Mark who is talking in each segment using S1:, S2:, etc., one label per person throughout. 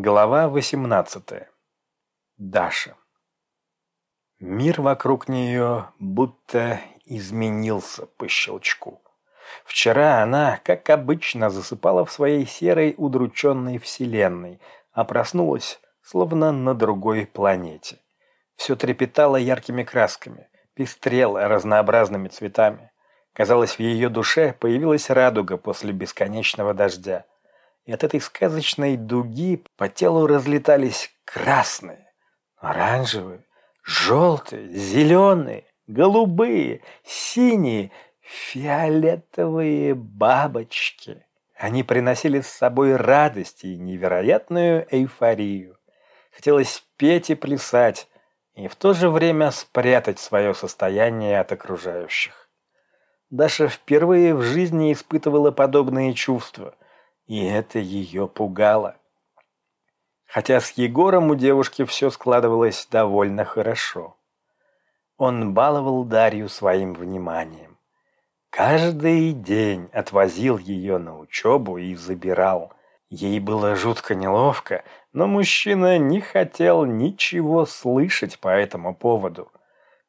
S1: Глава 18. Даша. Мир вокруг нее будто изменился по щелчку. Вчера она, как обычно, засыпала в своей серой удрученной вселенной, а проснулась, словно на другой планете. Все трепетало яркими красками, пестрело разнообразными цветами. Казалось, в ее душе появилась радуга после бесконечного дождя – и от этой сказочной дуги по телу разлетались красные, оранжевые, желтые, зеленые, голубые, синие, фиолетовые бабочки. Они приносили с собой радость и невероятную эйфорию. Хотелось петь и плясать, и в то же время спрятать свое состояние от окружающих. Даша впервые в жизни испытывала подобные чувства – и это ее пугало. Хотя с Егором у девушки все складывалось довольно хорошо. Он баловал Дарью своим вниманием. Каждый день отвозил ее на учебу и забирал. Ей было жутко неловко, но мужчина не хотел ничего слышать по этому поводу.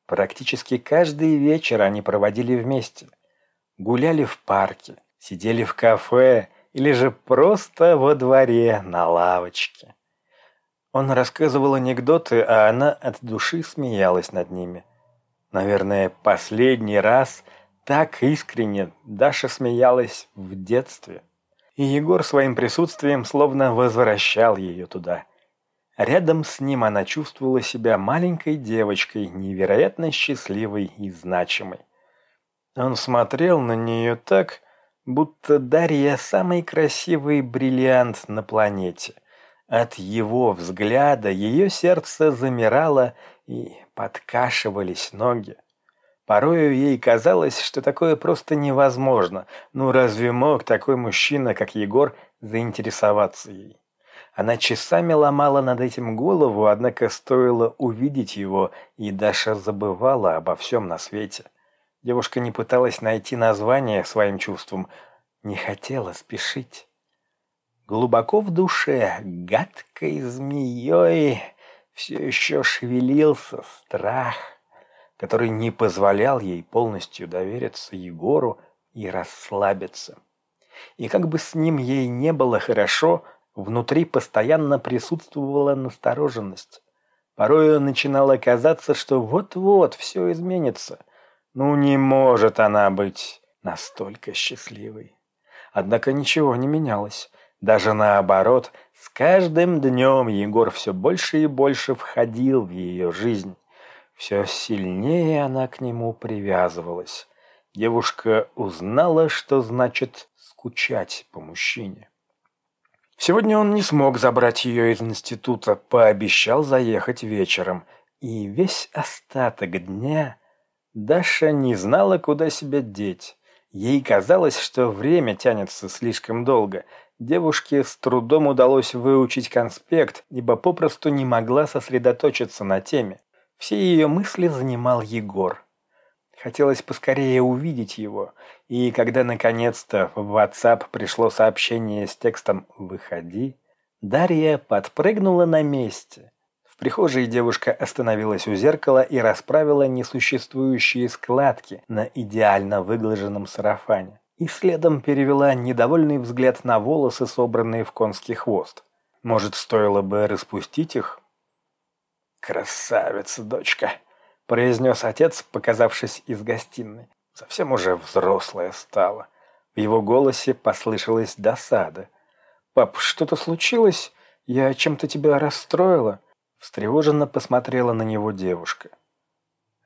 S1: Практически каждый вечер они проводили вместе. Гуляли в парке, сидели в кафе или же просто во дворе на лавочке. Он рассказывал анекдоты, а она от души смеялась над ними. Наверное, последний раз так искренне Даша смеялась в детстве. И Егор своим присутствием словно возвращал ее туда. Рядом с ним она чувствовала себя маленькой девочкой, невероятно счастливой и значимой. Он смотрел на нее так, будто Дарья самый красивый бриллиант на планете. От его взгляда ее сердце замирало и подкашивались ноги. Порою ей казалось, что такое просто невозможно. Ну разве мог такой мужчина, как Егор, заинтересоваться ей? Она часами ломала над этим голову, однако стоило увидеть его, и Даша забывала обо всем на свете. Девушка не пыталась найти название своим чувствам, не хотела спешить. Глубоко в душе, гадкой змеей, все еще шевелился страх, который не позволял ей полностью довериться Егору и расслабиться. И как бы с ним ей не было хорошо, внутри постоянно присутствовала настороженность. Порой начинало казаться, что вот-вот все изменится. Ну не может она быть настолько счастливой. Однако ничего не менялось. Даже наоборот, с каждым днем Егор все больше и больше входил в ее жизнь. Все сильнее она к нему привязывалась. Девушка узнала, что значит скучать по мужчине. Сегодня он не смог забрать ее из института, пообещал заехать вечером. И весь остаток дня Даша не знала, куда себя деть. Ей казалось, что время тянется слишком долго. Девушке с трудом удалось выучить конспект, ибо попросту не могла сосредоточиться на теме. Все ее мысли занимал Егор. Хотелось поскорее увидеть его, и когда наконец-то в WhatsApp пришло сообщение с текстом «Выходи», Дарья подпрыгнула на месте прихожей девушка остановилась у зеркала и расправила несуществующие складки на идеально выглаженном сарафане. И следом перевела недовольный взгляд на волосы, собранные в конский хвост. Может, стоило бы распустить их? «Красавица, дочка!» – произнес отец, показавшись из гостиной. Совсем уже взрослая стала. В его голосе послышалась досада. «Пап, что-то случилось? Я чем-то тебя расстроила?» Встревоженно посмотрела на него девушка.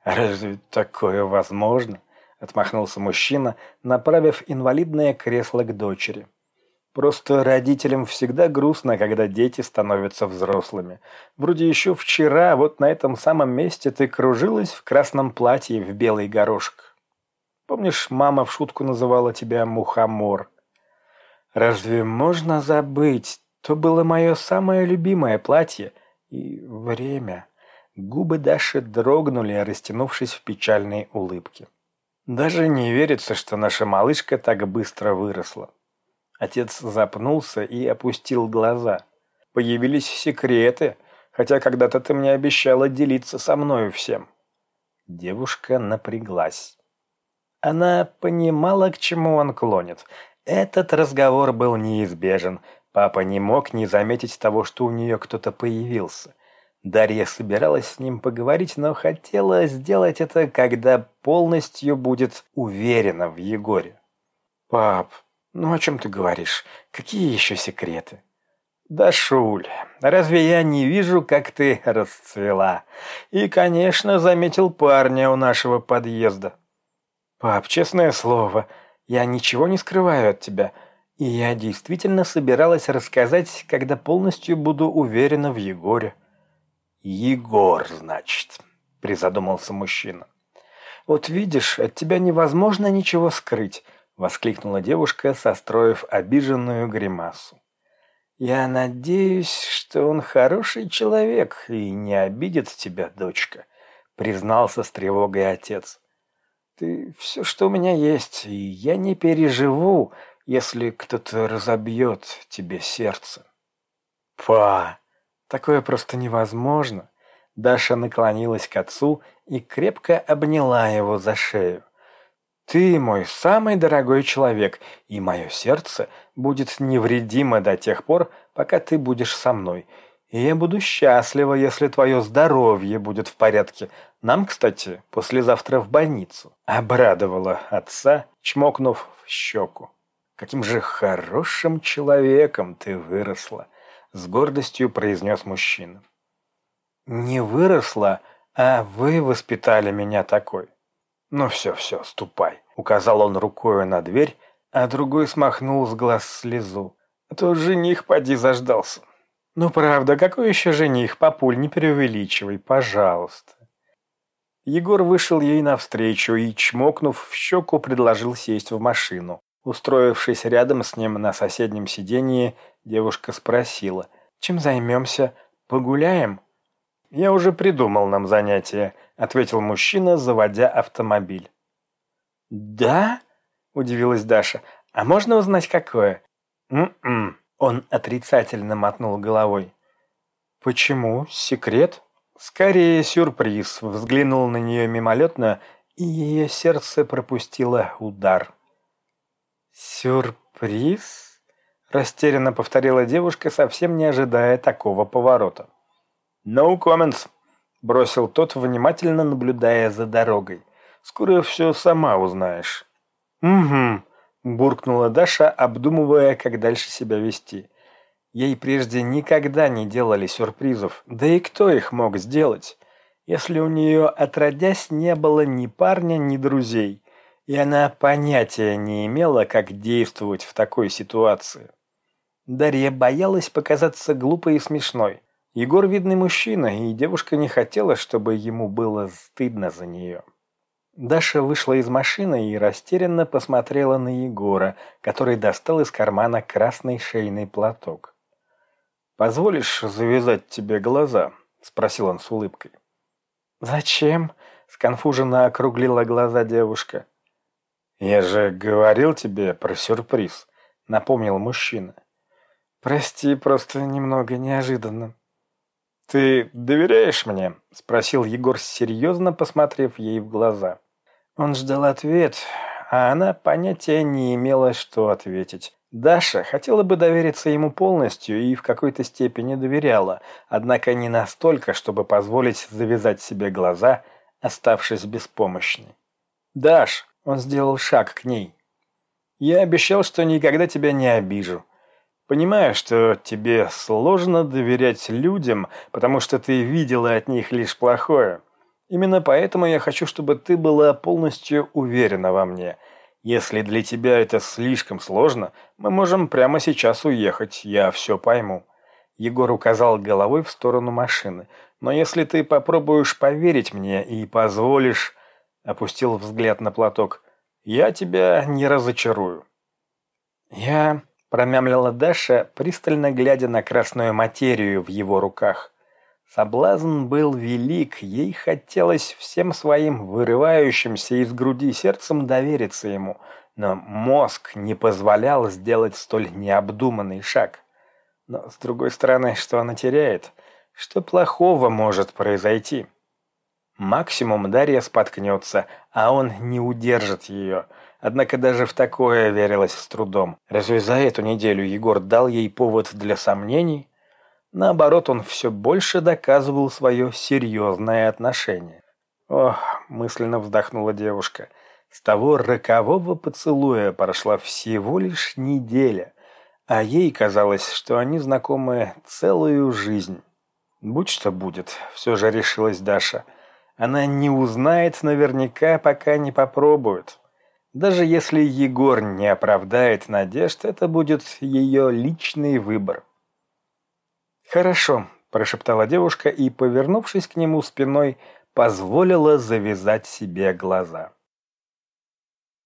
S1: «Разве такое возможно?» – отмахнулся мужчина, направив инвалидное кресло к дочери. «Просто родителям всегда грустно, когда дети становятся взрослыми. Вроде еще вчера вот на этом самом месте ты кружилась в красном платье в белый горошек. Помнишь, мама в шутку называла тебя Мухомор? Разве можно забыть? То было мое самое любимое платье – и время. Губы Даши дрогнули, растянувшись в печальной улыбке. Даже не верится, что наша малышка так быстро выросла. Отец запнулся и опустил глаза. Появились секреты, хотя когда-то ты мне обещала делиться со мною всем». Девушка напряглась. Она понимала, к чему он клонит. Этот разговор был неизбежен. Папа не мог не заметить того, что у нее кто-то появился. Дарья собиралась с ним поговорить, но хотела сделать это, когда полностью будет уверена в Егоре. «Пап, ну о чем ты говоришь? Какие еще секреты?» «Да, Шуль, разве я не вижу, как ты расцвела? И, конечно, заметил парня у нашего подъезда». «Пап, честное слово, я ничего не скрываю от тебя, и я действительно собиралась рассказать, когда полностью буду уверена в Егоре». «Егор, значит», — призадумался мужчина. «Вот видишь, от тебя невозможно ничего скрыть», — воскликнула девушка, состроив обиженную гримасу. «Я надеюсь, что он хороший человек и не обидит тебя, дочка», — признался с тревогой отец. «Ты все, что у меня есть, и я не переживу, если кто-то разобьет тебе сердце». «Па, такое просто невозможно!» Даша наклонилась к отцу и крепко обняла его за шею. Ты мой самый дорогой человек, и мое сердце будет невредимо до тех пор, пока ты будешь со мной. И я буду счастлива, если твое здоровье будет в порядке. Нам, кстати, послезавтра в больницу. Обрадовала отца, чмокнув в щеку. Каким же хорошим человеком ты выросла, с гордостью произнес мужчина. Не выросла, а вы воспитали меня такой. «Ну все, все, ступай», — указал он рукой на дверь, а другой смахнул с глаз слезу. «А то жених поди заждался». «Ну правда, какой еще жених, папуль, не преувеличивай, пожалуйста». Егор вышел ей навстречу и, чмокнув в щеку, предложил сесть в машину. Устроившись рядом с ним на соседнем сиденье, девушка спросила, «Чем займемся? Погуляем?» «Я уже придумал нам занятие», — ответил мужчина, заводя автомобиль. «Да?» — удивилась Даша. «А можно узнать, какое?» «М-м», — он отрицательно мотнул головой. «Почему? Секрет?» «Скорее сюрприз», — взглянул на нее мимолетно, и ее сердце пропустило удар. «Сюрприз?» — растерянно повторила девушка, совсем не ожидая такого поворота. «No comments», – бросил тот, внимательно наблюдая за дорогой. «Скоро все сама узнаешь». «Угу», – буркнула Даша, обдумывая, как дальше себя вести. Ей прежде никогда не делали сюрпризов, да и кто их мог сделать, если у нее отродясь не было ни парня, ни друзей, и она понятия не имела, как действовать в такой ситуации. Дарья боялась показаться глупой и смешной. Егор видный мужчина, и девушка не хотела, чтобы ему было стыдно за нее. Даша вышла из машины и растерянно посмотрела на Егора, который достал из кармана красный шейный платок. «Позволишь завязать тебе глаза?» – спросил он с улыбкой. «Зачем?» – сконфуженно округлила глаза девушка. «Я же говорил тебе про сюрприз», – напомнил мужчина. «Прости, просто немного неожиданно», «Ты доверяешь мне?» – спросил Егор, серьезно посмотрев ей в глаза. Он ждал ответ, а она понятия не имела, что ответить. Даша хотела бы довериться ему полностью и в какой-то степени доверяла, однако не настолько, чтобы позволить завязать себе глаза, оставшись беспомощной. «Даш!» – он сделал шаг к ней. «Я обещал, что никогда тебя не обижу. Понимаю, что тебе сложно доверять людям, потому что ты видела от них лишь плохое. Именно поэтому я хочу, чтобы ты была полностью уверена во мне. Если для тебя это слишком сложно, мы можем прямо сейчас уехать, я все пойму». Егор указал головой в сторону машины. «Но если ты попробуешь поверить мне и позволишь...» Опустил взгляд на платок. «Я тебя не разочарую». «Я...» промямлила Даша, пристально глядя на красную материю в его руках. Соблазн был велик, ей хотелось всем своим вырывающимся из груди сердцем довериться ему, но мозг не позволял сделать столь необдуманный шаг. Но, с другой стороны, что она теряет? Что плохого может произойти? Максимум Дарья споткнется, а он не удержит ее. Однако даже в такое верилось с трудом. Разве за эту неделю Егор дал ей повод для сомнений? Наоборот, он все больше доказывал свое серьезное отношение. Ох, мысленно вздохнула девушка. С того рокового поцелуя прошла всего лишь неделя, а ей казалось, что они знакомы целую жизнь. Будь что будет, все же решилась Даша. Она не узнает наверняка, пока не попробует. Даже если Егор не оправдает надежд, это будет ее личный выбор. «Хорошо», – прошептала девушка и, повернувшись к нему спиной, позволила завязать себе глаза.